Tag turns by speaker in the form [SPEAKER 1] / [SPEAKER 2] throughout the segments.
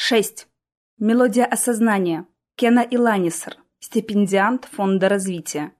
[SPEAKER 1] 6. Мелодия осознания. Кена Иланисер. Стипендиант Фонда развития.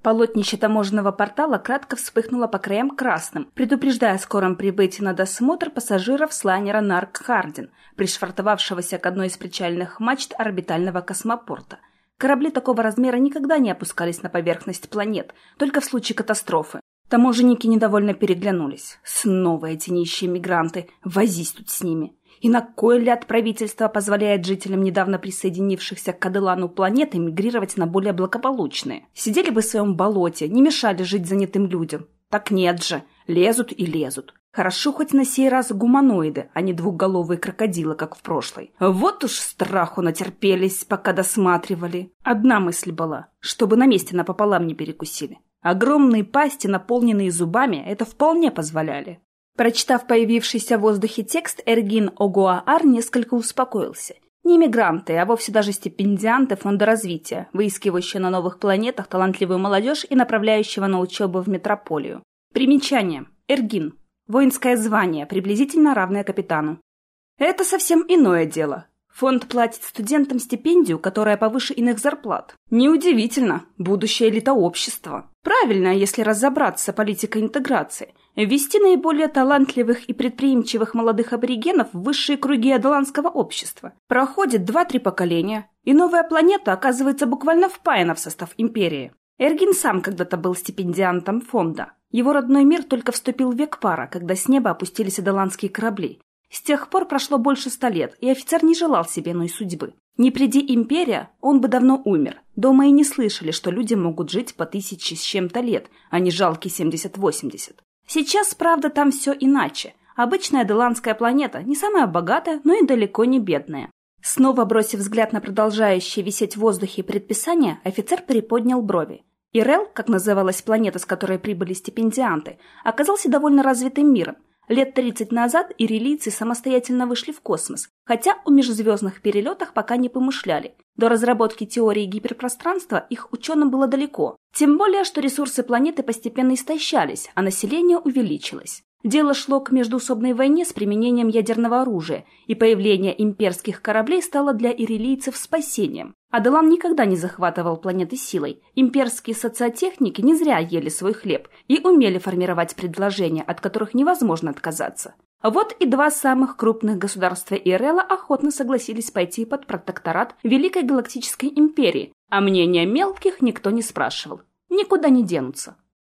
[SPEAKER 1] Полотнище таможенного портала кратко вспыхнуло по краям красным, предупреждая о скором прибытии на досмотр пассажиров с лайнера «Нарк Хардин», пришвартовавшегося к одной из причальных мачт орбитального космопорта. Корабли такого размера никогда не опускались на поверхность планет, только в случае катастрофы. Таможенники недовольно переглянулись. Снова эти нищие мигранты. Возись тут с ними. И на кой ляд правительство позволяет жителям недавно присоединившихся к Аделану планеты мигрировать на более благополучные? Сидели бы в своем болоте, не мешали жить занятым людям. Так нет же, лезут и лезут. Хорошо хоть на сей раз гуманоиды, а не двухголовые крокодилы, как в прошлой. Вот уж страху натерпелись, пока досматривали. Одна мысль была, чтобы на месте напополам не перекусили. Огромные пасти, наполненные зубами, это вполне позволяли. Прочитав появившийся в воздухе текст, Эргин Огуаар несколько успокоился. Не мигранты, а вовсе даже стипендианты фонда развития, выискивающие на новых планетах талантливую молодежь и направляющего на учебу в метрополию. Примечание. Эргин. Воинское звание, приблизительно равное капитану. Это совсем иное дело. Фонд платит студентам стипендию, которая повыше иных зарплат. Неудивительно, будущая элита общества. Правильно, если разобраться политикой интеграции. Ввести наиболее талантливых и предприимчивых молодых аборигенов в высшие круги адаланского общества. Проходит два-три поколения, и новая планета оказывается буквально впаяна в состав империи. Эргин сам когда-то был стипендиантом фонда. Его родной мир только вступил в век пара, когда с неба опустились адаланские корабли. С тех пор прошло больше ста лет, и офицер не желал себе иной судьбы. Не приди империя, он бы давно умер. Дома и не слышали, что люди могут жить по тысяче с чем-то лет, а не жалкие 70-80. Сейчас, правда, там все иначе. Обычная Деландская планета, не самая богатая, но и далеко не бедная. Снова бросив взгляд на продолжающие висеть в воздухе предписания, офицер приподнял брови. Ирел, как называлась планета, с которой прибыли стипендианты, оказался довольно развитым миром – Лет 30 назад ирилийцы самостоятельно вышли в космос, хотя о межзвездных перелетах пока не помышляли. До разработки теории гиперпространства их ученым было далеко. Тем более, что ресурсы планеты постепенно истощались, а население увеличилось. Дело шло к междуусобной войне с применением ядерного оружия, и появление имперских кораблей стало для ирилийцев спасением. Аделан никогда не захватывал планеты силой. Имперские социотехники не зря ели свой хлеб и умели формировать предложения, от которых невозможно отказаться. Вот и два самых крупных государства Ирела охотно согласились пойти под протекторат Великой Галактической Империи, а мнения мелких никто не спрашивал. Никуда не денутся.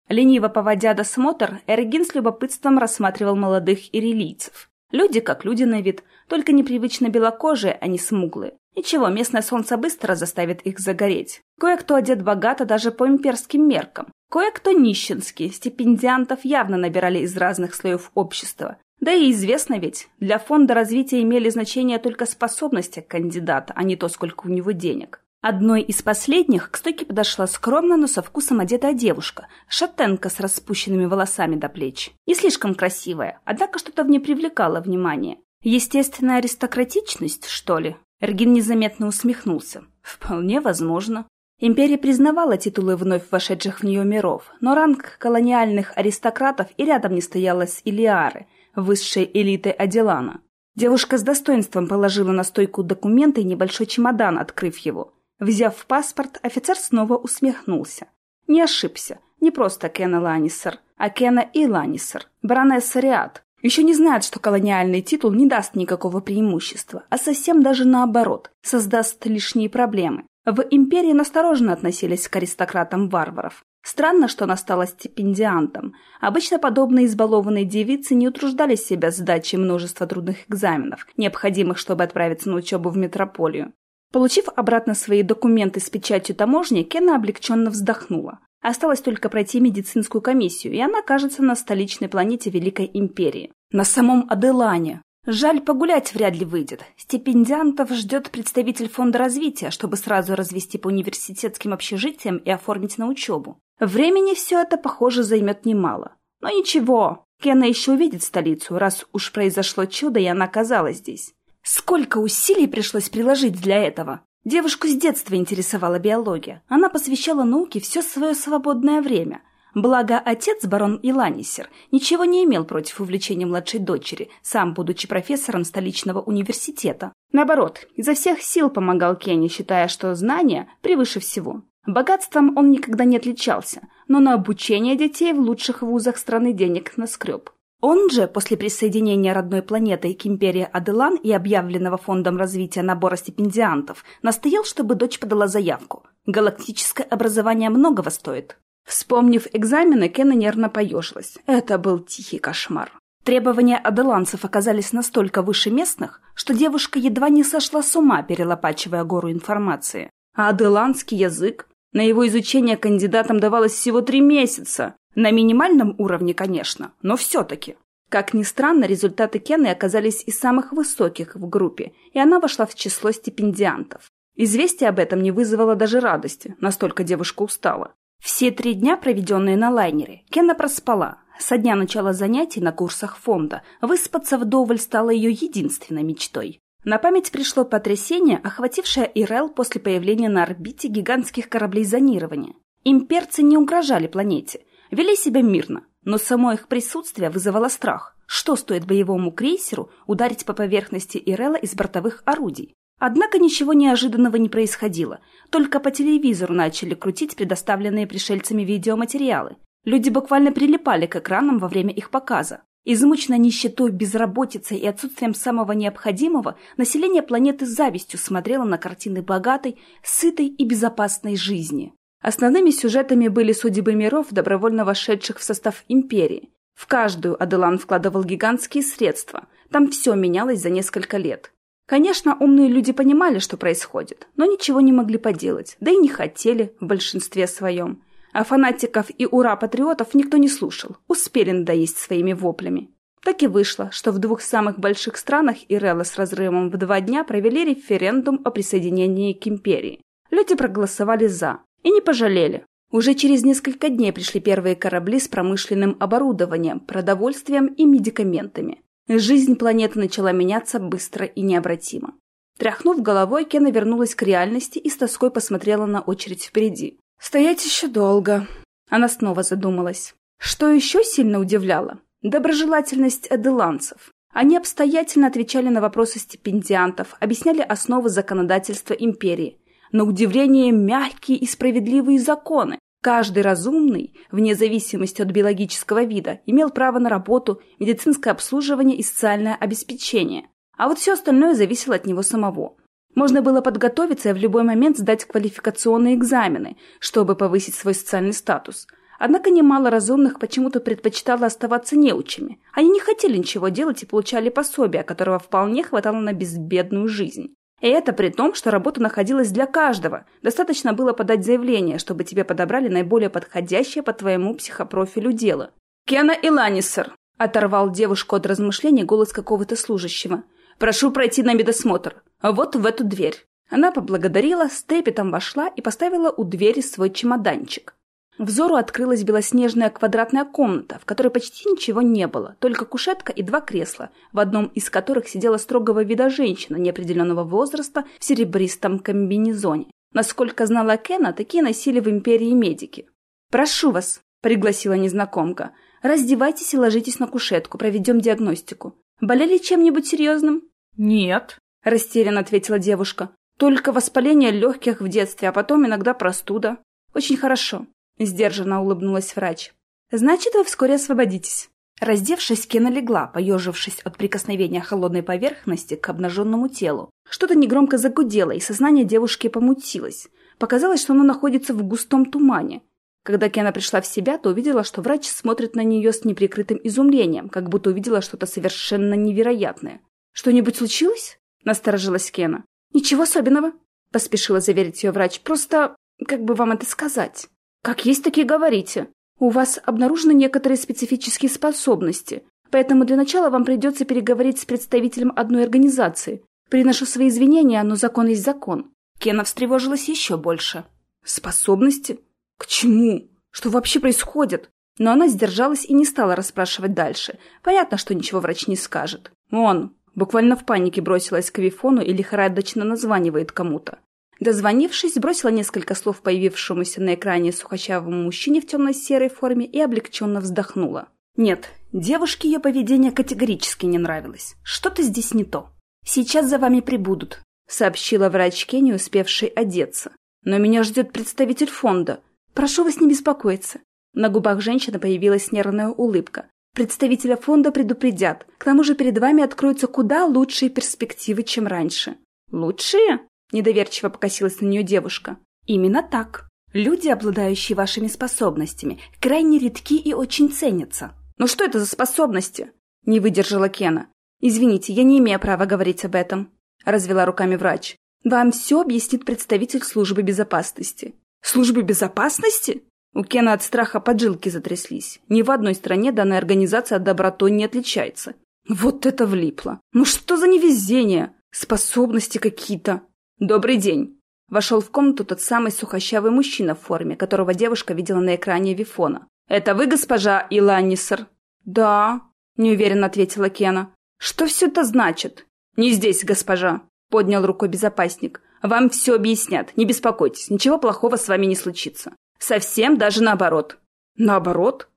[SPEAKER 1] Лениво поводя досмотр, Эргин с любопытством рассматривал молодых ирилийцев. Люди как люди на вид, только непривычно белокожие, а не смуглые. Ничего, местное солнце быстро заставит их загореть. Кое-кто одет богато даже по имперским меркам. Кое-кто нищенский, стипендиантов явно набирали из разных слоев общества. Да и известно ведь, для фонда развития имели значение только способности кандидата, а не то, сколько у него денег. Одной из последних к стойке подошла скромно, но со вкусом одетая девушка, шатенка с распущенными волосами до плеч. Не слишком красивая, однако что-то в ней привлекало внимание. Естественная аристократичность, что ли? Эргин незаметно усмехнулся. Вполне возможно. Империя признавала титулы вновь вошедших в нее миров, но ранг колониальных аристократов и рядом не стояла с Илиары, высшей элитой Аделана. Девушка с достоинством положила на стойку документы и небольшой чемодан, открыв его. Взяв паспорт, офицер снова усмехнулся. Не ошибся. Не просто Кена Ланнисер, а Кена и Ланнисер. Баронесса Риад. Еще не знает, что колониальный титул не даст никакого преимущества, а совсем даже наоборот, создаст лишние проблемы. В империи настороженно относились к аристократам варваров. Странно, что она стала стипендиантом. Обычно подобные избалованные девицы не утруждали себя сдачей множества трудных экзаменов, необходимых, чтобы отправиться на учебу в метрополию. Получив обратно свои документы с печатью таможни, Кена облегченно вздохнула. Осталось только пройти медицинскую комиссию, и она окажется на столичной планете Великой Империи. На самом Аделане. Жаль, погулять вряд ли выйдет. Стипендиантов ждет представитель фонда развития, чтобы сразу развести по университетским общежитиям и оформить на учебу. Времени все это, похоже, займет немало. Но ничего, Кена еще увидит столицу, раз уж произошло чудо, и она оказалась здесь. Сколько усилий пришлось приложить для этого? Девушку с детства интересовала биология. Она посвящала науке все свое свободное время. Благо, отец, барон Иланисер, ничего не имел против увлечения младшей дочери, сам будучи профессором столичного университета. Наоборот, изо всех сил помогал Кене, считая, что знания превыше всего. Богатством он никогда не отличался, но на обучение детей в лучших вузах страны денег наскреб. Он же, после присоединения родной планеты к империи Аделан и объявленного фондом развития набора стипендиантов, настоял, чтобы дочь подала заявку. Галактическое образование многого стоит. Вспомнив экзамены, Кена нервно поежилась. Это был тихий кошмар. Требования аделанцев оказались настолько выше местных, что девушка едва не сошла с ума, перелопачивая гору информации. А аделанский язык? На его изучение кандидатам давалось всего три месяца. На минимальном уровне, конечно, но все-таки. Как ни странно, результаты Кены оказались из самых высоких в группе, и она вошла в число стипендиантов. Известие об этом не вызвало даже радости, настолько девушка устала. Все три дня, проведенные на лайнере, Кена проспала. Со дня начала занятий на курсах фонда выспаться вдоволь стало ее единственной мечтой. На память пришло потрясение, охватившее Ирел после появления на орбите гигантских кораблей зонирования. Имперцы не угрожали планете, вели себя мирно, но само их присутствие вызывало страх. Что стоит боевому крейсеру ударить по поверхности Ирела из бортовых орудий? Однако ничего неожиданного не происходило. Только по телевизору начали крутить предоставленные пришельцами видеоматериалы. Люди буквально прилипали к экранам во время их показа. Измученное нищетой, безработицей и отсутствием самого необходимого, население планеты с завистью смотрело на картины богатой, сытой и безопасной жизни. Основными сюжетами были судьбы миров, добровольно вошедших в состав империи. В каждую Аделан вкладывал гигантские средства. Там все менялось за несколько лет. Конечно, умные люди понимали, что происходит, но ничего не могли поделать, да и не хотели в большинстве своем. А фанатиков и ура-патриотов никто не слушал, успели надоесть своими воплями. Так и вышло, что в двух самых больших странах Ирелла с разрывом в два дня провели референдум о присоединении к империи. Люди проголосовали «за» и не пожалели. Уже через несколько дней пришли первые корабли с промышленным оборудованием, продовольствием и медикаментами. Жизнь планеты начала меняться быстро и необратимо. Тряхнув головой, Кена вернулась к реальности и с тоской посмотрела на очередь впереди. «Стоять еще долго». Она снова задумалась. Что еще сильно удивляло? Доброжелательность аделанцев. Они обстоятельно отвечали на вопросы стипендиантов, объясняли основы законодательства империи. На удивление мягкие и справедливые законы, Каждый разумный, вне зависимости от биологического вида, имел право на работу, медицинское обслуживание и социальное обеспечение. А вот все остальное зависело от него самого. Можно было подготовиться и в любой момент сдать квалификационные экзамены, чтобы повысить свой социальный статус. Однако немало разумных почему-то предпочитало оставаться неучими. Они не хотели ничего делать и получали пособие, которого вполне хватало на безбедную жизнь. И это при том, что работа находилась для каждого. Достаточно было подать заявление, чтобы тебе подобрали наиболее подходящее по твоему психопрофилю дело. «Кена Иланисер!» – оторвал девушку от размышлений голос какого-то служащего. «Прошу пройти на медосмотр. Вот в эту дверь». Она поблагодарила, с трепетом вошла и поставила у двери свой чемоданчик. Взору открылась белоснежная квадратная комната, в которой почти ничего не было, только кушетка и два кресла, в одном из которых сидела строгого вида женщина неопределенного возраста в серебристом комбинезоне. Насколько знала Кена, такие носили в империи медики. «Прошу вас», — пригласила незнакомка, — «раздевайтесь и ложитесь на кушетку, проведем диагностику. Болели чем-нибудь серьезным?»
[SPEAKER 2] «Нет», —
[SPEAKER 1] растерянно ответила девушка. «Только воспаление легких в детстве, а потом иногда простуда». «Очень хорошо. — сдержанно улыбнулась врач. «Значит, вы вскоре освободитесь». Раздевшись, Кена легла, поежившись от прикосновения холодной поверхности к обнаженному телу. Что-то негромко загудело, и сознание девушки помутилось. Показалось, что она находится в густом тумане. Когда Кена пришла в себя, то увидела, что врач смотрит на нее с неприкрытым изумлением, как будто увидела что-то совершенно невероятное. «Что-нибудь случилось?» – насторожилась Кена. «Ничего особенного», – поспешила заверить ее врач. «Просто, как бы вам это сказать?» «Как есть, такие говорите. У вас обнаружены некоторые специфические способности, поэтому для начала вам придется переговорить с представителем одной организации. Приношу свои извинения, но закон есть закон». Кена встревожилась еще больше. «Способности? К чему? Что вообще происходит?» Но она сдержалась и не стала расспрашивать дальше. Понятно, что ничего врач не скажет. Он буквально в панике бросилась к Вифону и лихорадочно названивает кому-то. Дозвонившись, бросила несколько слов появившемуся на экране сухощавому мужчине в темно-серой форме и облегченно вздохнула. Нет, девушке ее поведение категорически не нравилось. Что-то здесь не то. «Сейчас за вами прибудут», — сообщила врачке, не успевшей одеться. «Но меня ждет представитель фонда. Прошу вас не беспокоиться». На губах женщины появилась нервная улыбка. Представителя фонда предупредят. К тому же перед вами откроются куда лучшие перспективы, чем раньше. Лучшие? Недоверчиво покосилась на нее девушка. Именно так. Люди, обладающие вашими способностями, крайне редки и очень ценятся. Но что это за способности? Не выдержала Кена. Извините, я не имею права говорить об этом. Развела руками врач. Вам все объяснит представитель службы безопасности. Службы безопасности? У Кена от страха поджилки затряслись. Ни в одной стране данная организация добротой не отличается. Вот это влипло. Ну что за невезение? Способности какие-то. Добрый день. Вошел в комнату тот самый сухощавый мужчина в форме, которого девушка видела на экране Вифона. «Это вы, госпожа Иланнисер?» «Да», — неуверенно ответила Кена. «Что все это значит?» «Не здесь, госпожа», — поднял рукой безопасник. «Вам все объяснят. Не беспокойтесь, ничего плохого с вами не случится. Совсем даже наоборот. Наоборот?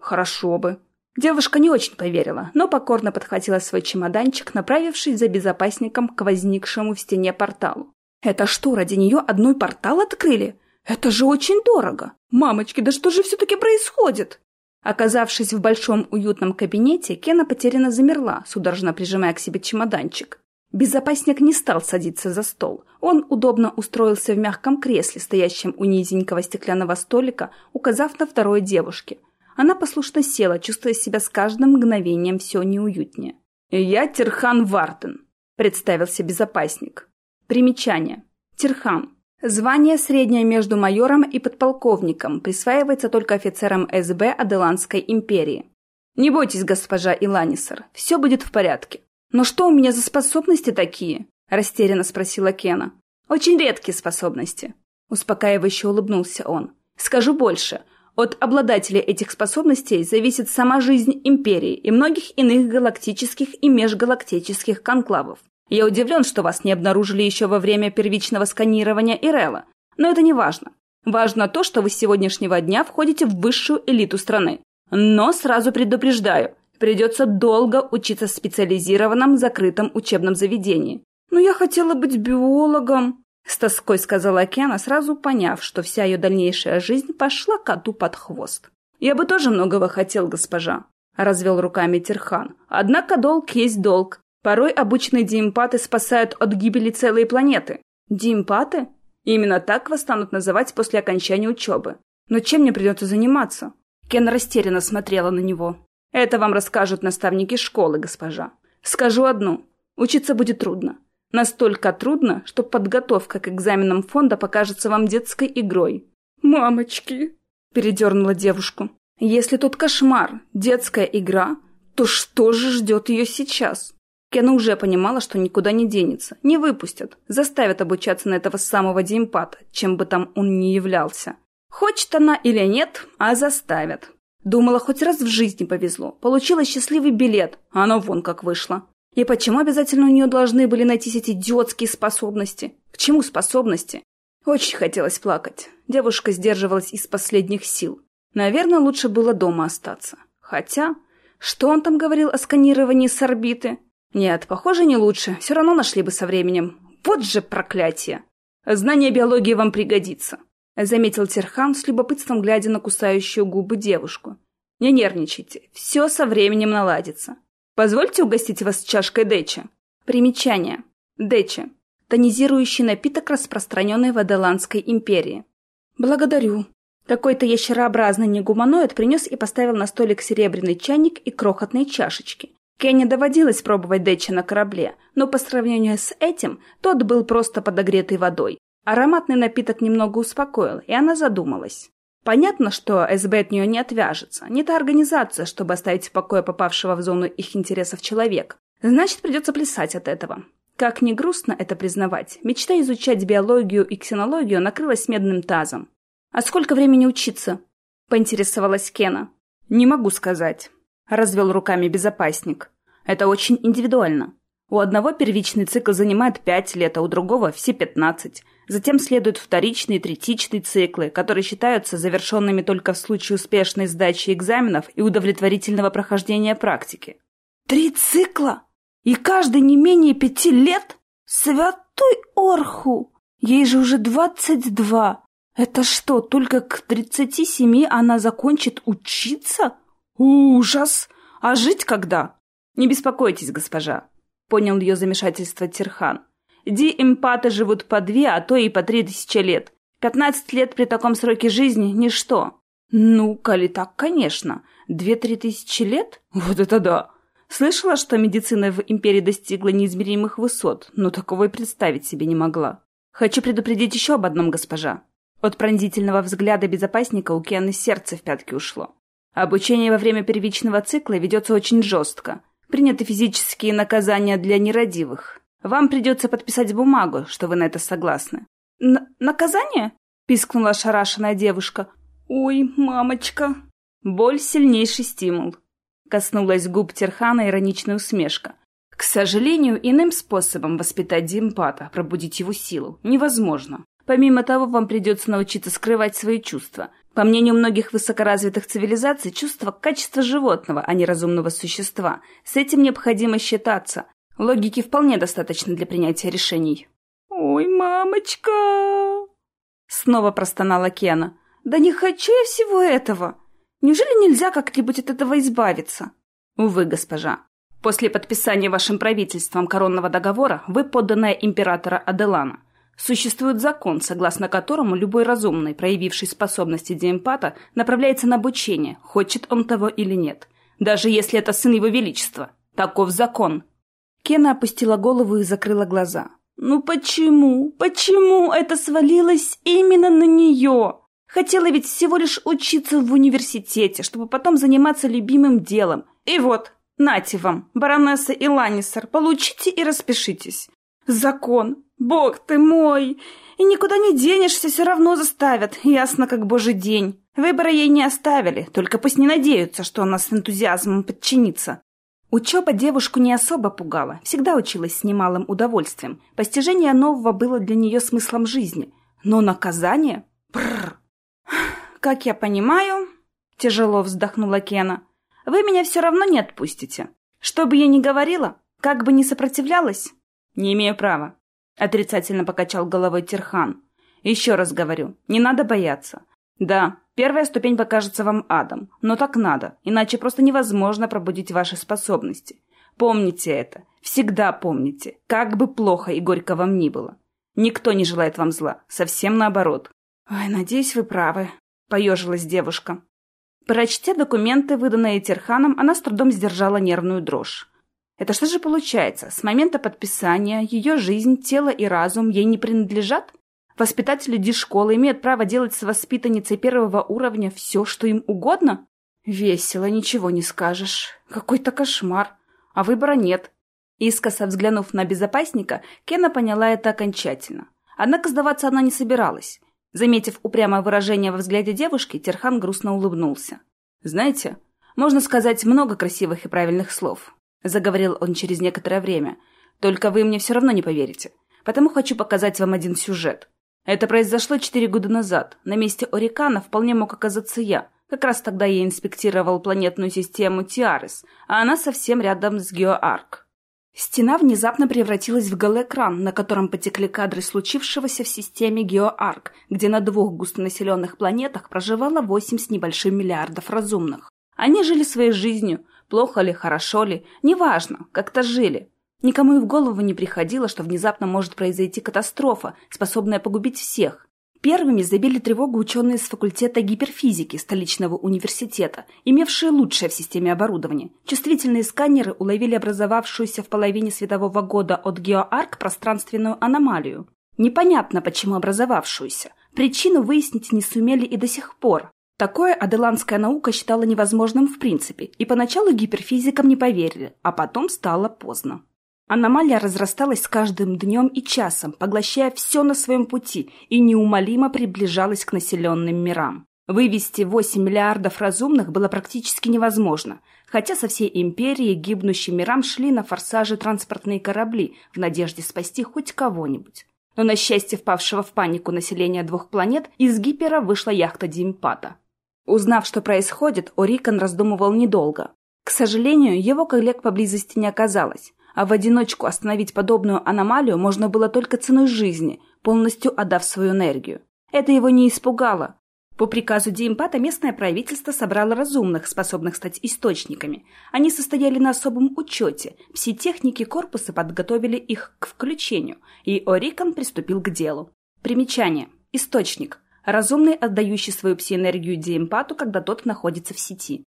[SPEAKER 1] Хорошо бы. Девушка не очень поверила, но покорно подхватила свой чемоданчик, направившись за безопасником к возникшему в стене порталу. Это что, ради нее одной портал открыли? Это же очень дорого. Мамочки, да что же все-таки происходит? Оказавшись в большом уютном кабинете, Кена потерянно замерла, судорожно прижимая к себе чемоданчик. Безопасник не стал садиться за стол. Он удобно устроился в мягком кресле, стоящем у низенького стеклянного столика, указав на второй девушке. Она послушно села, чувствуя себя с каждым мгновением все неуютнее. «Я Тирхан Вартен», — представился безопасник. Примечание. Тирхан. Звание среднее между майором и подполковником, присваивается только офицерам СБ Аделанской империи. «Не бойтесь, госпожа Иланисер, все будет в порядке. «Но что у меня за способности такие?» – растерянно спросила Кена. «Очень редкие способности», – успокаивающе улыбнулся он. «Скажу больше. От обладателей этих способностей зависит сама жизнь Империи и многих иных галактических и межгалактических конклавов. Я удивлен, что вас не обнаружили еще во время первичного сканирования Ирелла, но это не важно. Важно то, что вы с сегодняшнего дня входите в высшую элиту страны. Но сразу предупреждаю, Придется долго учиться в специализированном закрытом учебном заведении. «Но я хотела быть биологом», — с тоской сказала Кена, сразу поняв, что вся ее дальнейшая жизнь пошла коту под хвост. «Я бы тоже многого хотел, госпожа», — развел руками Терхан. «Однако долг есть долг. Порой обычные диэмпаты спасают от гибели целые планеты». «Диэмпаты?» Именно так вас станут называть после окончания учебы. Но чем мне придется заниматься?» Кен растерянно смотрела на него. Это вам расскажут наставники школы, госпожа. Скажу одну. Учиться будет трудно. Настолько трудно, что подготовка к экзаменам фонда покажется вам детской игрой. «Мамочки!» – передернула девушку. «Если тут кошмар, детская игра, то что же ждет ее сейчас?» Кена уже понимала, что никуда не денется, не выпустят, заставят обучаться на этого самого Деймпата, чем бы там он ни являлся. Хочет она или нет, а заставят. Думала, хоть раз в жизни повезло. Получила счастливый билет, а оно вон как вышло. И почему обязательно у нее должны были найтись эти идиотские способности? К чему способности? Очень хотелось плакать. Девушка сдерживалась из последних сил. Наверное, лучше было дома остаться. Хотя, что он там говорил о сканировании с орбиты? Нет, похоже, не лучше. Все равно нашли бы со временем. Вот же проклятие! Знание биологии вам пригодится. — заметил Терхан с любопытством, глядя на кусающую губы девушку. «Не нервничайте, все со временем наладится. Позвольте угостить вас чашкой дечи». Примечание. Дечи. Тонизирующий напиток, распространенный в Адаланской империи. «Благодарю». Какой-то ящерообразный негуманоид принес и поставил на столик серебряный чайник и крохотные чашечки. Кенни доводилось пробовать дечи на корабле, но по сравнению с этим тот был просто подогретый водой. Ароматный напиток немного успокоил, и она задумалась. Понятно, что СБ от нее не отвяжется. Не та организация, чтобы оставить в покое попавшего в зону их интересов человека. Значит, придется плясать от этого. Как ни грустно это признавать, мечта изучать биологию и ксенологию накрылась медным тазом. «А сколько времени учиться?» – поинтересовалась Кена. «Не могу сказать», – развел руками безопасник. «Это очень индивидуально. У одного первичный цикл занимает 5 лет, а у другого все 15. Затем следуют вторичные и третичные циклы, которые считаются завершенными только в случае успешной сдачи экзаменов и удовлетворительного прохождения практики.
[SPEAKER 2] Три цикла? И каждый не менее пяти лет? Святой Орху! Ей же уже двадцать два. Это что, только к тридцати семи она закончит учиться? Ужас! А жить когда?
[SPEAKER 1] Не беспокойтесь, госпожа. Понял ее замешательство Тирхан. Ди-эмпаты живут по две, а то и по три тысячи лет. Пятнадцать лет при таком сроке жизни – ничто.
[SPEAKER 2] Ну, коли так, конечно. Две-три тысячи лет? Вот это да!
[SPEAKER 1] Слышала, что медицина в империи достигла неизмеримых высот, но такого и представить себе не могла. Хочу предупредить еще об одном, госпожа. От пронзительного взгляда безопасника у Кианы сердце в пятки ушло. Обучение во время первичного цикла ведется очень жестко. Приняты физические наказания для нерадивых. Вам придется подписать бумагу, что вы на это согласны.
[SPEAKER 2] Н «Наказание?» — пискнула ошарашенная девушка. «Ой, мамочка!»
[SPEAKER 1] Боль — сильнейший стимул. Коснулась губ Терхана ироничная усмешка. К сожалению, иным способом воспитать Димпата, пробудить его силу, невозможно. Помимо того, вам придется научиться скрывать свои чувства. По мнению многих высокоразвитых цивилизаций, чувство – качество животного, а не разумного существа. С этим необходимо считаться. Логики вполне достаточно для принятия решений.
[SPEAKER 2] «Ой, мамочка!»
[SPEAKER 1] Снова простонала Кена.
[SPEAKER 2] «Да не хочу я всего этого! Неужели нельзя как-нибудь от этого избавиться?»
[SPEAKER 1] «Увы, госпожа. После подписания вашим правительством коронного договора вы подданная императора Аделана. Существует закон, согласно которому любой разумный, проявивший способности диэмпата, направляется на обучение, хочет он того или нет. Даже если это сын его величества. Таков закон.
[SPEAKER 2] Кена опустила голову и закрыла глаза. «Ну почему? Почему это свалилось именно на нее? Хотела ведь всего лишь учиться в университете, чтобы потом заниматься любимым делом. И вот, нате вам, баронесса Иланисар, получите и распишитесь. Закон. Бог ты мой! И никуда не денешься, все равно заставят, ясно как божий день. Выбора ей не оставили, только пусть не надеются, что она с энтузиазмом подчинится. Учеба девушку не особо пугала, всегда училась с немалым удовольствием. Постижение нового было для нее смыслом жизни. Но наказание? Бррр. «Как я понимаю...» — тяжело вздохнула Кена. «Вы меня все равно не отпустите. Что бы я ни говорила, как бы ни сопротивлялась...»
[SPEAKER 1] «Не имею права», — отрицательно покачал головой Тирхан. «Еще раз говорю, не надо бояться. Да, Первая ступень покажется вам адом, но так надо, иначе просто невозможно пробудить ваши способности. Помните это, всегда помните, как бы плохо и горько вам ни было. Никто не желает вам зла, совсем наоборот.
[SPEAKER 2] «Ой, надеюсь, вы правы», — поежилась девушка.
[SPEAKER 1] Прочтя документы, выданные Терханом, она с трудом сдержала нервную дрожь. Это что же получается? С момента подписания ее жизнь, тело и разум ей не принадлежат? Воспитатели дишколы имеют право делать с воспитанницей первого уровня все, что им угодно? Весело, ничего не скажешь. Какой-то кошмар. А выбора нет. Искоса взглянув на безопасника, Кена поняла это окончательно. Однако сдаваться она не собиралась. Заметив упрямое выражение во взгляде девушки, Терхан грустно улыбнулся. «Знаете, можно сказать много красивых и правильных слов», — заговорил он через некоторое время. «Только вы мне все равно не поверите. Потому хочу показать вам один сюжет. Это произошло четыре года назад. На месте Орикана вполне мог оказаться я. Как раз тогда я инспектировал планетную систему Тиарес, а она совсем рядом с Геоарк. Стена внезапно превратилась в голоэкран, на котором потекли кадры случившегося в системе Геоарк, где на двух густонаселенных планетах проживало восемь с небольшим миллиардов разумных. Они жили своей жизнью, плохо ли, хорошо ли, неважно, как-то жили, Никому и в голову не приходило, что внезапно может произойти катастрофа, способная погубить всех. Первыми забили тревогу ученые с факультета гиперфизики столичного университета, имевшие лучшее в системе оборудования. Чувствительные сканеры уловили образовавшуюся в половине светового года от геоарк пространственную аномалию. Непонятно, почему образовавшуюся. Причину выяснить не сумели и до сих пор. Такое аделанская наука считала невозможным в принципе, и поначалу гиперфизикам не поверили, а потом стало поздно. Аномалия разрасталась с каждым днем и часом, поглощая все на своем пути и неумолимо приближалась к населенным мирам. Вывести 8 миллиардов разумных было практически невозможно, хотя со всей империи гибнущим мирам шли на форсаже транспортные корабли в надежде спасти хоть кого-нибудь. Но на счастье впавшего в панику населения двух планет из Гипера вышла яхта Димпата. Узнав, что происходит, Орикон раздумывал недолго. К сожалению, его коллег поблизости не оказалось, а в одиночку остановить подобную аномалию можно было только ценой жизни, полностью отдав свою энергию. Это его не испугало. По приказу Диэмпата местное правительство собрало разумных, способных стать источниками. Они состояли на особом учете. Пситехники корпуса подготовили их к включению, и Орикон приступил к делу. Примечание. Источник. Разумный, отдающий свою псиэнергию Диэмпату, когда тот находится в сети.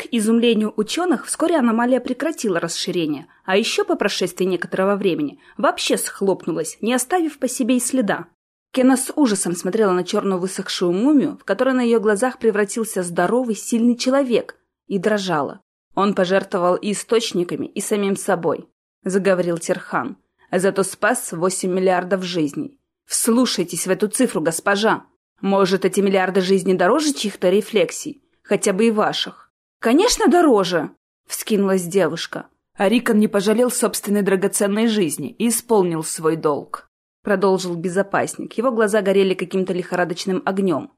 [SPEAKER 1] К изумлению ученых, вскоре аномалия прекратила расширение, а еще по прошествии некоторого времени вообще схлопнулась, не оставив по себе и следа. Кена с ужасом смотрела на черную высохшую мумию, в которой на ее глазах превратился здоровый, сильный человек, и дрожала. «Он пожертвовал и источниками, и самим собой», — заговорил Терхан. «А зато спас восемь миллиардов жизней. Вслушайтесь в эту цифру, госпожа. Может, эти миллиарды жизней дороже чьих-то рефлексий, хотя бы и ваших?» «Конечно, дороже!» — вскинулась девушка. А Рикон не пожалел собственной драгоценной жизни и исполнил свой долг. — продолжил безопасник. Его глаза горели каким-то лихорадочным огнем.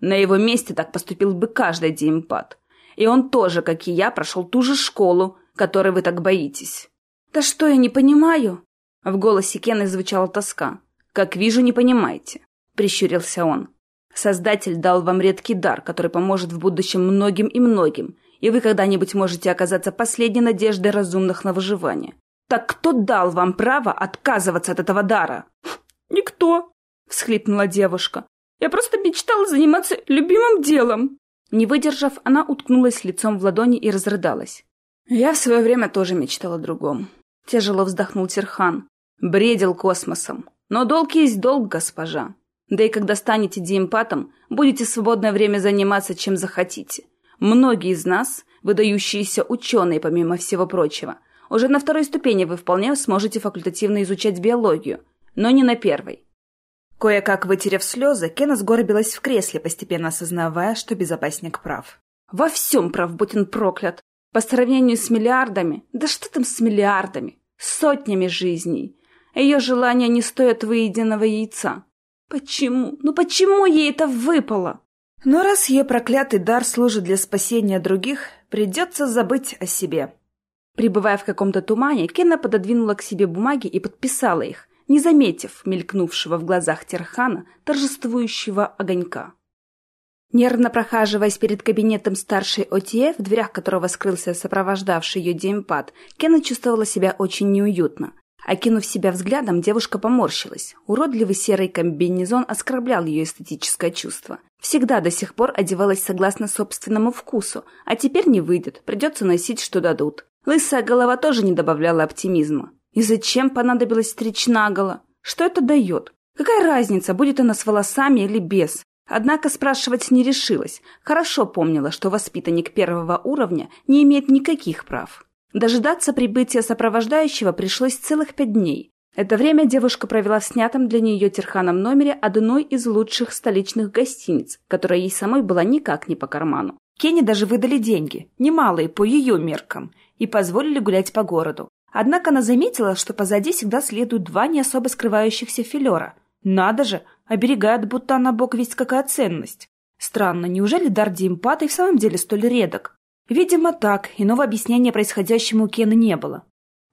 [SPEAKER 1] «На его месте так поступил бы каждый диэмпат. И он тоже, как и я, прошел ту же школу, которой вы так боитесь». «Да что я не понимаю?» В голосе Кены звучала тоска. «Как вижу, не понимаете», — прищурился он. «Создатель дал вам редкий дар, который поможет в будущем многим и многим, и вы когда-нибудь можете оказаться последней надеждой разумных на выживание. «Так кто дал вам право отказываться от этого дара?»
[SPEAKER 2] «Никто», — всхлипнула девушка. «Я просто мечтала заниматься любимым делом».
[SPEAKER 1] Не выдержав, она уткнулась лицом в ладони и разрыдалась. «Я в свое время тоже мечтала о другом», — тяжело вздохнул Тирхан. «Бредил космосом. Но долг есть долг, госпожа. Да и когда станете диэмпатом, будете свободное время заниматься чем захотите. Многие из нас, выдающиеся ученые, помимо всего прочего, — уже на второй ступени вы вполне сможете факультативно изучать биологию, но не на первой. Кое-как вытерев слезы, Кена сгорбилась в кресле, постепенно осознавая, что безопасник прав. Во всем прав, будь он проклят. По сравнению с миллиардами, да что там с миллиардами, сотнями жизней. Ее желания не стоят выеденного яйца. Почему? Ну почему ей это выпало? Но раз ее проклятый дар служит для спасения других, придется забыть о себе. Прибывая в каком-то тумане, Кена пододвинула к себе бумаги и подписала их, не заметив мелькнувшего в глазах Терхана торжествующего огонька. Нервно прохаживаясь перед кабинетом старшей ОТФ, в дверях которого скрылся сопровождавший ее демпад, Кена чувствовала себя очень неуютно. Окинув себя взглядом, девушка поморщилась. Уродливый серый комбинезон оскорблял ее эстетическое чувство. Всегда до сих пор одевалась согласно собственному вкусу, а теперь не выйдет, придется носить, что дадут. Лысая голова тоже не добавляла оптимизма. И зачем понадобилось стричь наголо? Что это дает? Какая разница, будет она с волосами или без? Однако спрашивать не решилась. Хорошо помнила, что воспитанник первого уровня не имеет никаких прав. Дожидаться прибытия сопровождающего пришлось целых пять дней. Это время девушка провела в снятом для нее Терханом номере одной из лучших столичных гостиниц, которая ей самой была никак не по карману. Кенни даже выдали деньги, немалые по ее меркам, и позволили гулять по городу. Однако она заметила, что позади всегда следуют два не особо скрывающихся филера. Надо же, оберегают, будто она бог весть какая ценность. Странно, неужели дар Диэмпата и в самом деле столь редок? Видимо, так, иного объяснения происходящему у Кена не было.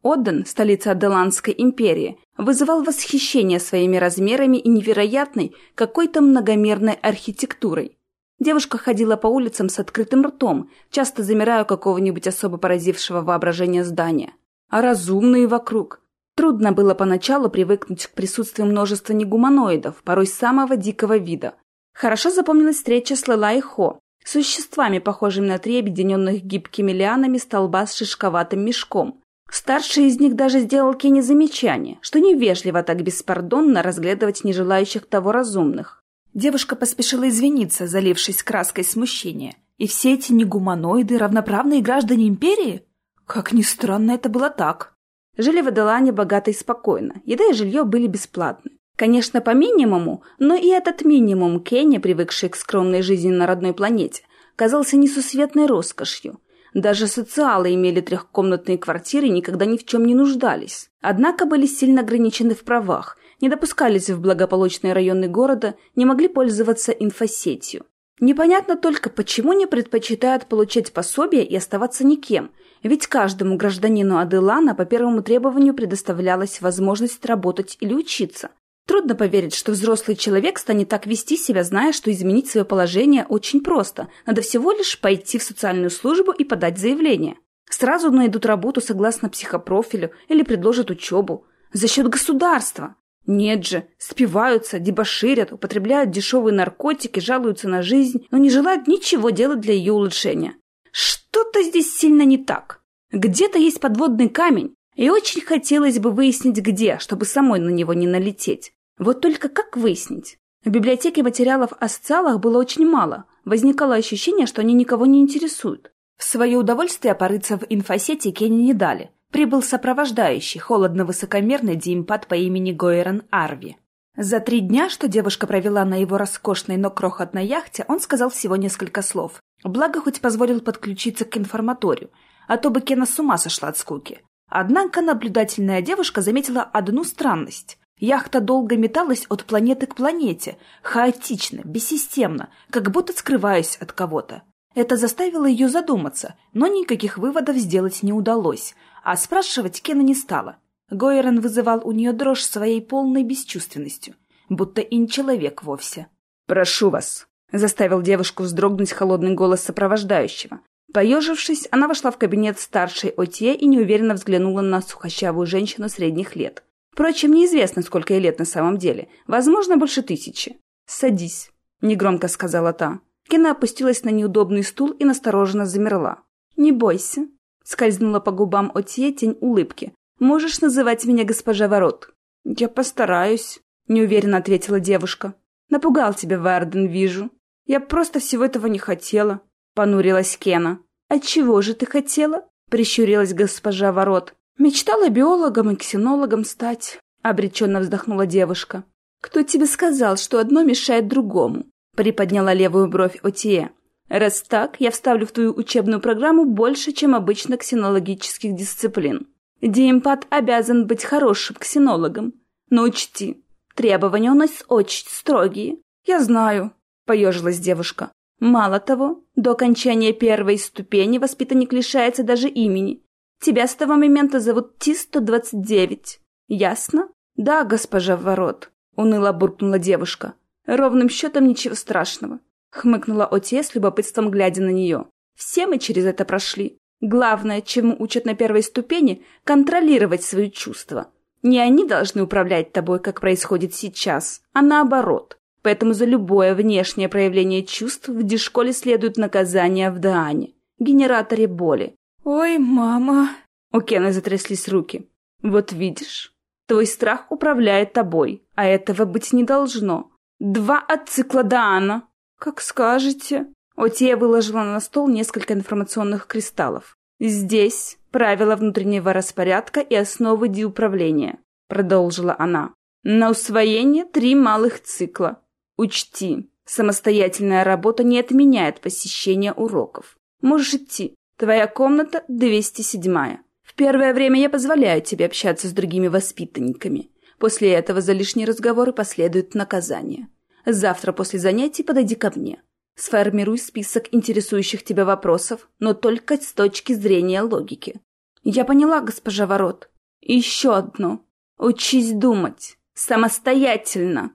[SPEAKER 1] Одден, столица Аделанской империи, вызывал восхищение своими размерами и невероятной, какой-то многомерной архитектурой. Девушка ходила по улицам с открытым ртом, часто замирая какого-нибудь особо поразившего воображение здания. А разумные вокруг. Трудно было поначалу привыкнуть к присутствию множества негуманоидов, порой самого дикого вида. Хорошо запомнилась встреча с Лела Хо, существами, похожими на три объединенных гибкими лианами столба с шишковатым мешком. Старший из них даже сделал Кене замечание, что невежливо так беспардонно разглядывать нежелающих того разумных. Девушка поспешила извиниться, залившись краской смущения. И все эти негуманоиды — равноправные граждане империи? Как ни странно, это было так. Жили в Аделане богато и спокойно. Еда и жилье были бесплатны. Конечно, по минимуму, но и этот минимум Кенни, привыкший к скромной жизни на родной планете, казался несусветной роскошью. Даже социалы имели трехкомнатные квартиры и никогда ни в чем не нуждались. Однако были сильно ограничены в правах, не допускались в благополучные районы города, не могли пользоваться инфосетью. Непонятно только, почему не предпочитают получать пособие и оставаться никем, ведь каждому гражданину Аделана по первому требованию предоставлялась возможность работать или учиться. Трудно поверить, что взрослый человек станет так вести себя, зная, что изменить свое положение очень просто. Надо всего лишь пойти в социальную службу и подать заявление. Сразу найдут работу согласно психопрофилю или предложат учебу. За счет государства. Нет же, спиваются, дебоширят, употребляют дешевые наркотики, жалуются на жизнь, но не желают ничего делать для ее улучшения. Что-то здесь сильно не так. Где-то есть подводный камень, и очень хотелось бы выяснить где, чтобы самой на него не налететь. Вот только как выяснить? В библиотеке материалов о социалах было очень мало. Возникало ощущение, что они никого не интересуют. В свое удовольствие порыться в инфосети Кенни не дали. Прибыл сопровождающий, холодно-высокомерный диэмпат по имени Гойрон Арви. За три дня, что девушка провела на его роскошной, но крохотной яхте, он сказал всего несколько слов. Благо, хоть позволил подключиться к информаторию, а то бы Кена с ума сошла от скуки. Однако наблюдательная девушка заметила одну странность. Яхта долго металась от планеты к планете, хаотично, бессистемно, как будто скрываясь от кого-то. Это заставило ее задуматься, но никаких выводов сделать не удалось, а спрашивать Кена не стала. Гойрон вызывал у нее дрожь своей полной бесчувственностью, будто и не человек вовсе. «Прошу вас», — заставил девушку вздрогнуть холодный голос сопровождающего. Поежившись, она вошла в кабинет старшей Отье и неуверенно взглянула на сухощавую женщину средних лет. Впрочем, неизвестно, сколько ей лет на самом деле. Возможно, больше тысячи. «Садись», — негромко сказала та. Кена опустилась на неудобный стул и настороженно замерла. «Не бойся», Скользнула по губам Отье тень улыбки. «Можешь называть меня госпожа Ворот?» «Я постараюсь», — неуверенно ответила девушка. «Напугал тебя, Варден, вижу. Я просто всего этого не хотела», — понурилась Кена. «А чего же ты хотела?» — прищурилась госпожа Ворот. «Мечтала биологом и ксенологом стать», — обреченно вздохнула девушка. «Кто тебе сказал, что одно мешает другому?» — приподняла левую бровь Отье. Раз так, я вставлю в твою учебную программу больше, чем обычно ксенологических дисциплин. Диэмпат обязан быть хорошим ксенологом. Но учти, требования у нас очень строгие. Я знаю, поежилась девушка. Мало того, до окончания первой ступени воспитанник лишается даже имени. Тебя с того момента зовут Ти-129. Ясно? Да, госпожа Ворот, уныло буркнула девушка. Ровным счетом ничего страшного. — хмыкнула Оте с любопытством, глядя на нее. «Все мы через это прошли. Главное, чему учат на первой ступени — контролировать свои чувства. Не они должны управлять тобой, как происходит сейчас, а наоборот. Поэтому за любое внешнее проявление чувств в дишколе следует наказание в Даане, генераторе боли. «Ой, мама!» У Кена затряслись руки. «Вот видишь, твой страх управляет тобой, а этого быть не должно. Два от цикла Даана!» «Как скажете». Отея выложила на стол несколько информационных кристаллов. «Здесь правила внутреннего распорядка и основы диуправления», — продолжила она. «На усвоение три малых цикла. Учти, самостоятельная работа не отменяет посещение уроков. Можешь идти. Твоя комната 207-я. В первое время я позволяю тебе общаться с другими воспитанниками. После этого за лишние разговоры последует наказание. Завтра после занятий подойди ко мне. Сформируй список интересующих тебя вопросов, но только с точки зрения логики. Я поняла, госпожа Ворот. Еще одно. Учись думать. Самостоятельно.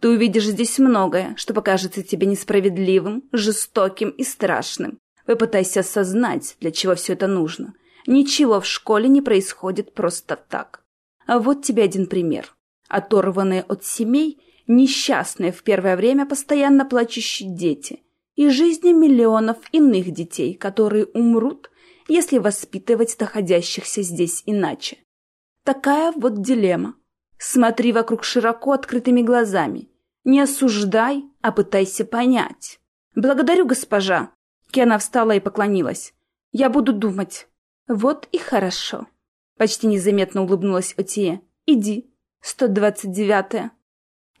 [SPEAKER 1] Ты увидишь здесь многое, что покажется тебе несправедливым, жестоким и страшным. Попытайся осознать, для чего все это нужно. Ничего в школе не происходит просто так. А вот тебе один пример. Оторванные от семей несчастные в первое время постоянно плачущие дети и жизни миллионов иных детей, которые умрут, если воспитывать находящихся здесь иначе. Такая вот дилемма. Смотри вокруг широко открытыми глазами. Не осуждай, а пытайся понять. Благодарю, госпожа. Кена встала и поклонилась. Я буду думать. Вот и хорошо. Почти незаметно улыбнулась Отие. Иди. 129-я.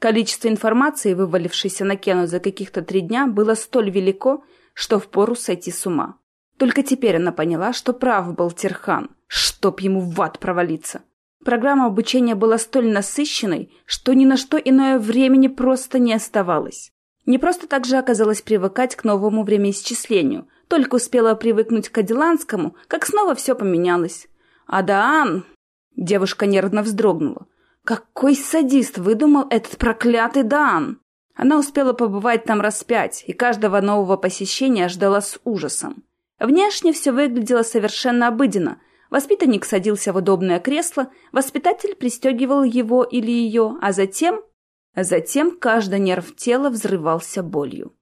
[SPEAKER 1] Количество информации, вывалившейся на Кену за каких-то три дня, было столь велико, что впору сойти с ума. Только теперь она поняла, что прав был Терхан, чтоб ему в ад провалиться. Программа обучения была столь насыщенной, что ни на что иное времени просто не оставалось. Не просто так же оказалось привыкать к новому времяисчислению. Только успела привыкнуть к Адиланскому, как снова все поменялось. А Даан... Девушка нервно вздрогнула. Какой садист выдумал этот проклятый Даан? Она успела побывать там раз пять, и каждого нового посещения ждала с ужасом. Внешне все выглядело совершенно обыденно. Воспитанник садился в удобное кресло, воспитатель пристегивал его или ее, а затем... А затем каждый нерв тела взрывался болью.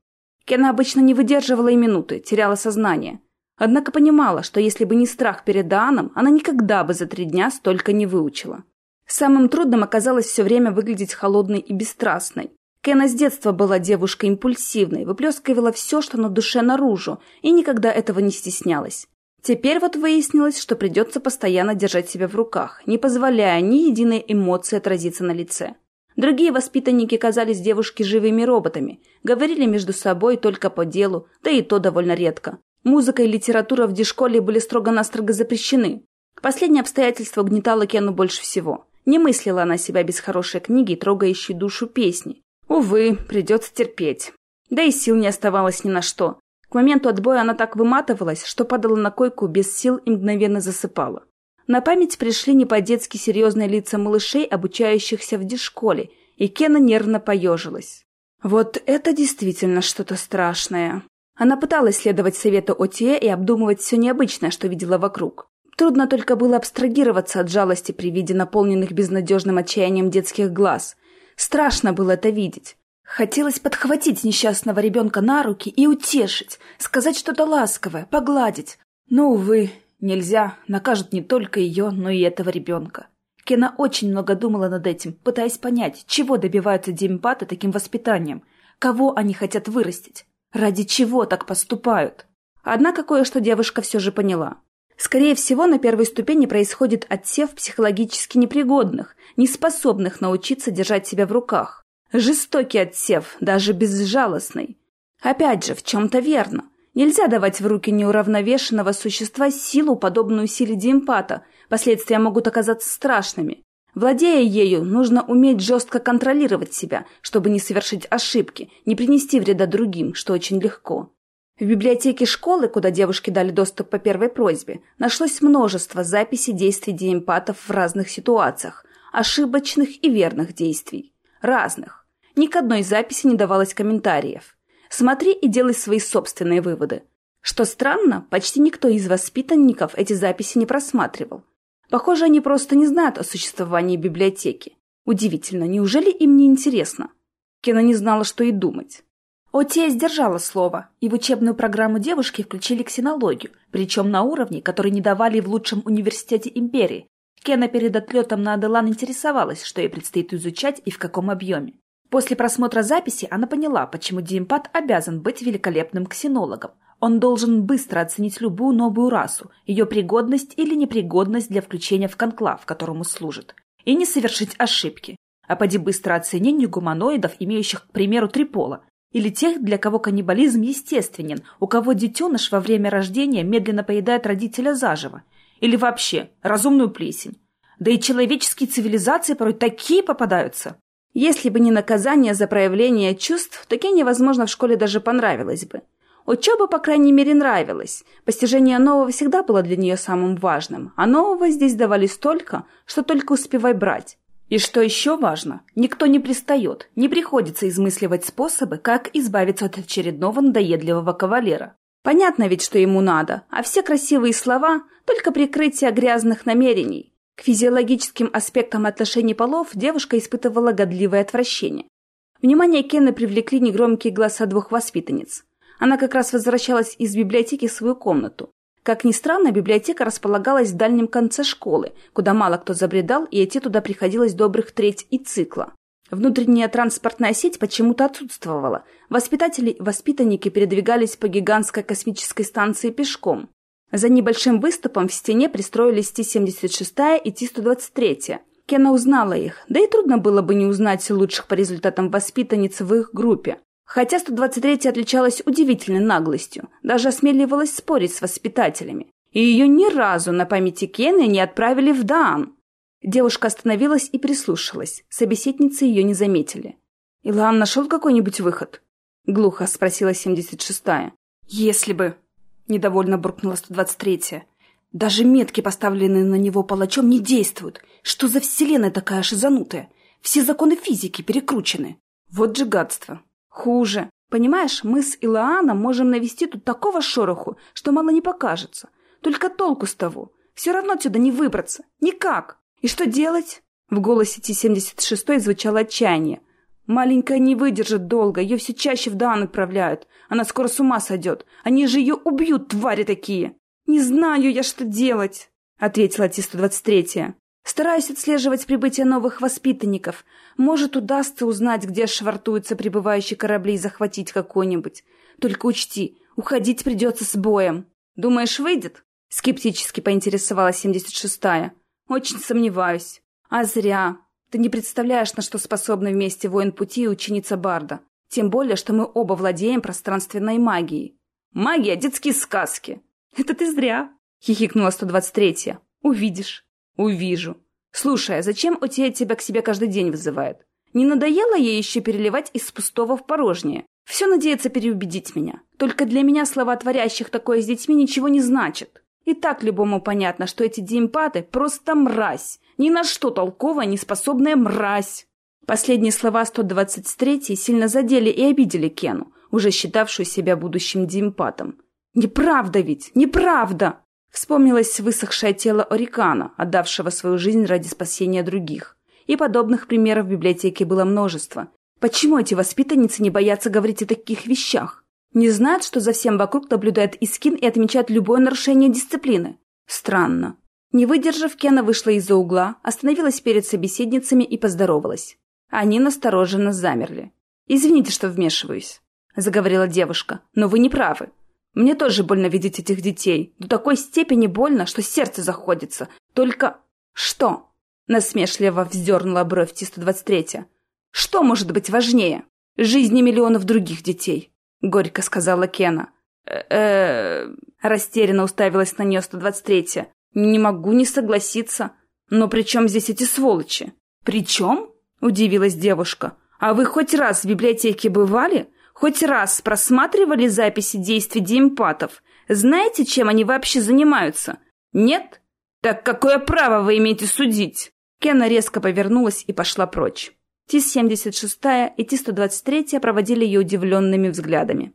[SPEAKER 1] Кена обычно не выдерживала и минуты, теряла сознание. Однако понимала, что если бы не страх перед Дааном, она никогда бы за три дня столько не выучила. Самым трудным оказалось все время выглядеть холодной и бесстрастной. Кена с детства была девушкой импульсивной, выплескивала все, что на душе наружу, и никогда этого не стеснялась. Теперь вот выяснилось, что придется постоянно держать себя в руках, не позволяя ни единой эмоции отразиться на лице. Другие воспитанники казались девушке живыми роботами, говорили между собой только по делу, да и то довольно редко. Музыка и литература в дешколе были строго-настрого запрещены. Последнее обстоятельство угнетало Кену больше всего. Не мыслила она себя без хорошей книги, трогающей душу песни, Увы, придется терпеть. Да и сил не оставалось ни на что. К моменту отбоя она так выматывалась, что падала на койку без сил и мгновенно засыпала. На память пришли не по-детски серьезные лица малышей, обучающихся в дешколе, и Кена нервно поежилась. Вот это действительно что-то страшное. Она пыталась следовать совету ОТЕ и обдумывать все необычное, что видела вокруг. Трудно только было абстрагироваться от жалости при виде наполненных безнадежным отчаянием детских глаз, Страшно было это видеть. Хотелось подхватить несчастного ребенка на руки и утешить, сказать что-то ласковое, погладить. Но, увы, нельзя, накажут не только ее, но и этого ребенка. Кена очень много думала над этим, пытаясь понять, чего добиваются демпаты таким воспитанием, кого они хотят вырастить, ради чего так поступают. Однако кое-что девушка все же поняла. Скорее всего, на первой ступени происходит отсев психологически непригодных, неспособных научиться держать себя в руках. Жестокий отсев, даже безжалостный. Опять же, в чем-то верно. Нельзя давать в руки неуравновешенного существа силу, подобную силе диэмпата. Последствия могут оказаться страшными. Владея ею, нужно уметь жестко контролировать себя, чтобы не совершить ошибки, не принести вреда другим, что очень легко. В библиотеке школы, куда девушке дали доступ по первой просьбе, нашлось множество записей действий диэмпатов в разных ситуациях, ошибочных и верных действий. Разных. Ни к одной записи не давалось комментариев. Смотри и делай свои собственные выводы. Что странно, почти никто из воспитанников эти записи не просматривал. Похоже, они просто не знают о существовании библиотеки. Удивительно, неужели им не интересно? Кена не знала, что и думать. Отия сдержала слово, и в учебную программу девушки включили ксенологию, причем на уровне, который не давали в лучшем университете империи. Кена перед отлетом на Аделан интересовалась, что ей предстоит изучать и в каком объеме. После просмотра записи она поняла, почему Диэмпат обязан быть великолепным ксенологом. Он должен быстро оценить любую новую расу, ее пригодность или непригодность для включения в конклав, которому служит, и не совершить ошибки. А поди быстро оценению гуманоидов, имеющих, к примеру, три пола, или тех, для кого каннибализм естественен, у кого детеныш во время рождения медленно поедает родителя заживо. Или вообще разумную плесень. Да и человеческие цивилизации порой такие попадаются. Если бы не наказание за проявление чувств, то Кене, возможно, в школе даже понравилось бы. Учеба, по крайней мере, нравилась. Постижение нового всегда было для нее самым важным, а нового здесь давали столько, что только успевай брать. И что еще важно, никто не пристает, не приходится измысливать способы, как избавиться от очередного надоедливого кавалера. Понятно ведь, что ему надо, а все красивые слова – только прикрытие грязных намерений. Физиологическим аспектам отношений полов девушка испытывала годливое отвращение. Внимание Кена привлекли негромкие голоса двух воспитанниц. Она как раз возвращалась из библиотеки в свою комнату. Как ни странно, библиотека располагалась в дальнем конце школы, куда мало кто забредал, и идти туда приходилось добрых треть и цикла. Внутренняя транспортная сеть почему-то отсутствовала. Воспитатели и воспитанники передвигались по гигантской космической станции пешком. За небольшим выступом в стене пристроились Ти-76 и Ти-123. Кена узнала их, да и трудно было бы не узнать лучших по результатам воспитанниц в их группе. Хотя 123 отличалась удивительной наглостью, даже осмеливалась спорить с воспитателями. И ее ни разу на памяти Кены не отправили в Даан. Девушка остановилась и прислушалась. Собеседницы ее не заметили. «Илан нашел какой-нибудь выход?» Глухо спросила 76-я. «Если бы...» Недовольно буркнула 123-я. «Даже метки, поставленные на него палачом, не действуют. Что за вселенная такая шизанутая? Все законы физики перекручены. Вот же гадство!» Хуже. Понимаешь, мы с Илааном можем навести тут такого шороху, что мало не покажется. Только толку с того. Все равно отсюда не выбраться. Никак. И что делать? В голосе Ти-76 звучало отчаяние. Маленькая не выдержит долго, ее все чаще в Даан отправляют. Она скоро с ума сойдет. Они же ее убьют, твари такие. Не знаю я, что делать, ответила Ти-123. Стараюсь отслеживать прибытие новых воспитанников. Может, удастся узнать, где швартуются прибывающие корабли и захватить какой-нибудь. Только учти, уходить придется с боем. Думаешь, выйдет? Скептически поинтересовалась 76-я. Очень сомневаюсь. А зря. Ты не представляешь, на что способны вместе воин пути и ученица Барда. Тем более, что мы оба владеем пространственной магией. Магия — детские сказки. Это ты зря, хихикнула 123-я. Увидишь. «Увижу. Слушай, а зачем Отея тебя к себе каждый день вызывает? Не надоело ей еще переливать из пустого в порожнее? Все надеется переубедить меня. Только для меня слова творящих такое с детьми ничего не значат. И так любому понятно, что эти диэмпаты просто мразь. Ни на что толковая, не способная мразь». Последние слова 123 сильно задели и обидели Кену, уже считавшую себя будущим диэмпатом. «Неправда ведь! Неправда!» Вспомнилось высохшее тело Орикана, отдавшего свою жизнь ради спасения других. И подобных примеров в библиотеке было множество. Почему эти воспитанницы не боятся говорить о таких вещах? Не знают, что за всем вокруг наблюдает Искин и отмечает любое нарушение дисциплины? Странно. Не выдержав, Кена вышла из-за угла, остановилась перед собеседницами и поздоровалась. Они настороженно замерли. «Извините, что вмешиваюсь», — заговорила девушка, — «но вы не правы. Мне тоже больно видеть этих детей. До такой степени больно, что сердце заходится. Только... Что? Насмешливо вздернула бровь Ти-123. Что может быть важнее? Жизни миллионов других детей. Горько сказала Кена. э Растерянно уставилась на нее 123-я. Не могу не согласиться. Но при чем здесь эти сволочи? При чем? Удивилась девушка. А вы хоть раз в библиотеке бывали? Хоть раз просматривали записи действий диэмпатов? Знаете, чем они вообще занимаются? Нет? Так какое право вы имеете судить? Кена резко повернулась и пошла прочь. Ти-76 и Ти-123 проводили ее удивленными взглядами.